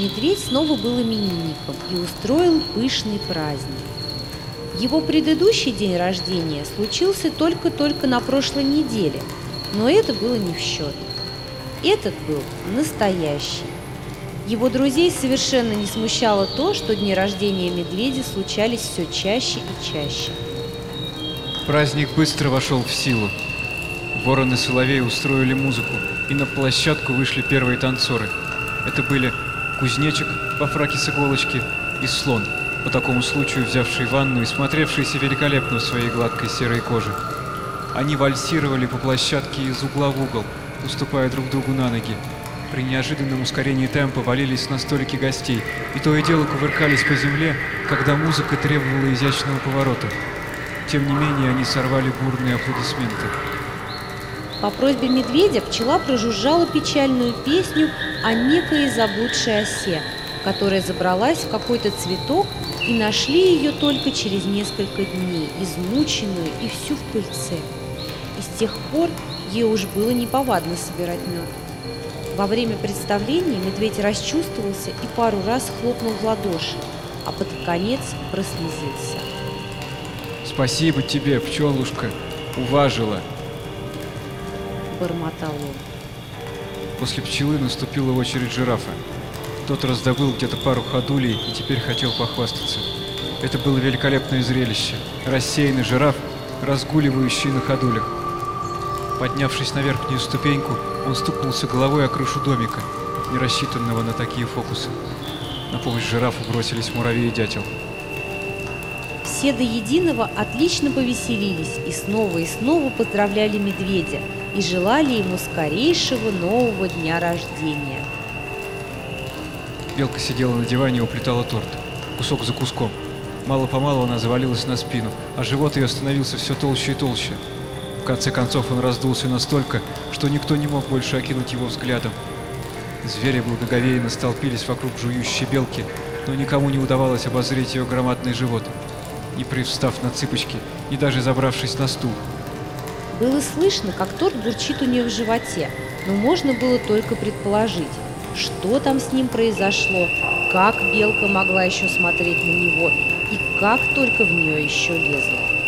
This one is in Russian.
Медведь снова был именинником и устроил пышный праздник. Его предыдущий день рождения случился только-только на прошлой неделе, но это было не в счет. Этот был настоящий. Его друзей совершенно не смущало то, что дни рождения медведя случались все чаще и чаще. Праздник быстро вошел в силу. Ворон и Соловей устроили музыку, и на площадку вышли первые танцоры. Это были кузнечик во фраке с иголочки и слон, по такому случаю взявший ванну и смотревшийся великолепно в своей гладкой серой коже. Они вальсировали по площадке из угла в угол, уступая друг другу на ноги. При неожиданном ускорении темпа валились на столики гостей, и то и дело кувыркались по земле, когда музыка требовала изящного поворота. Тем не менее, они сорвали бурные аплодисменты. По просьбе медведя пчела прожужжала печальную песню о некой заблудшей осе, которая забралась в какой-то цветок и нашли ее только через несколько дней, измученную и всю в пыльце. И с тех пор ей уж было неповадно собирать мед. Во время представления медведь расчувствовался и пару раз хлопнул в ладоши, а под конец прослезился. «Спасибо тебе, пчелушка, уважила!» Бормотал он. После пчелы наступила очередь жирафа. Тот раздобыл где-то пару ходулей и теперь хотел похвастаться. Это было великолепное зрелище. Рассеянный жираф, разгуливающий на ходулях. Поднявшись на верхнюю ступеньку, он стукнулся головой о крышу домика, не рассчитанного на такие фокусы. На помощь жирафу бросились муравей и дятел. Все до единого отлично повеселились и снова и снова поздравляли медведя и желали ему скорейшего нового дня рождения. Белка сидела на диване и уплетала торт, кусок за куском. Мало-помалу она завалилась на спину, а живот ее становился все толще и толще. В конце концов он раздулся настолько, что никто не мог больше окинуть его взглядом. Звери благоговейно столпились вокруг жующей белки, но никому не удавалось обозреть ее громадный живот, не привстав на цыпочки, и даже забравшись на стул. Было слышно, как торт бурчит у нее в животе, но можно было только предположить, что там с ним произошло, как белка могла еще смотреть на него и как только в нее еще лезла.